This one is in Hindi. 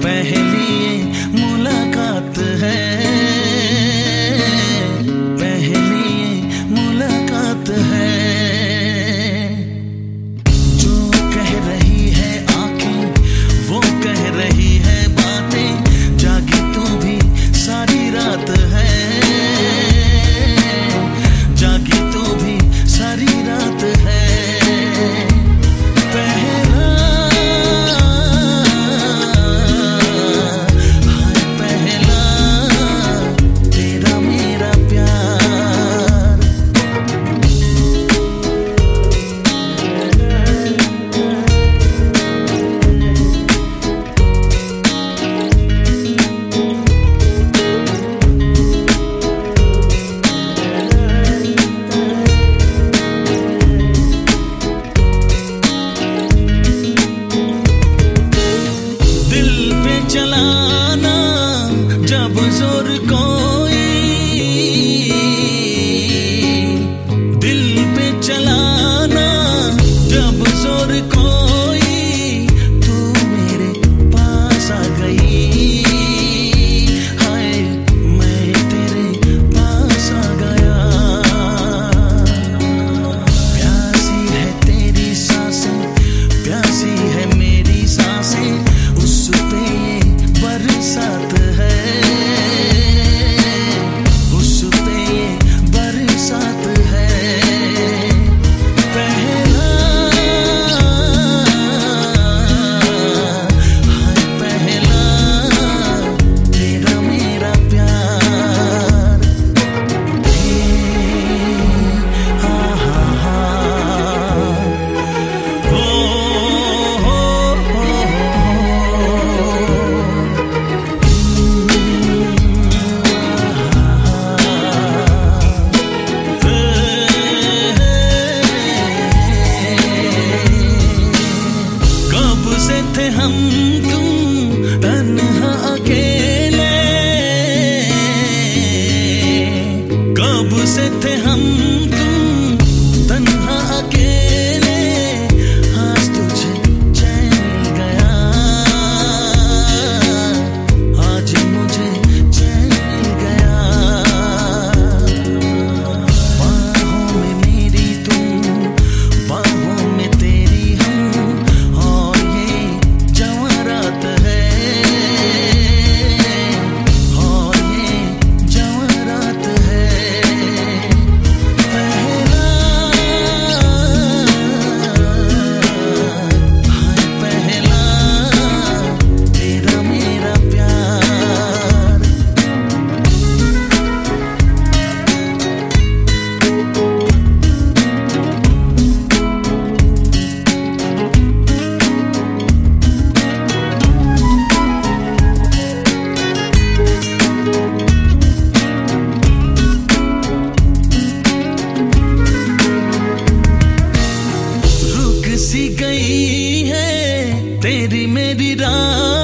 open hand. सी गई है तेरी मेरी राह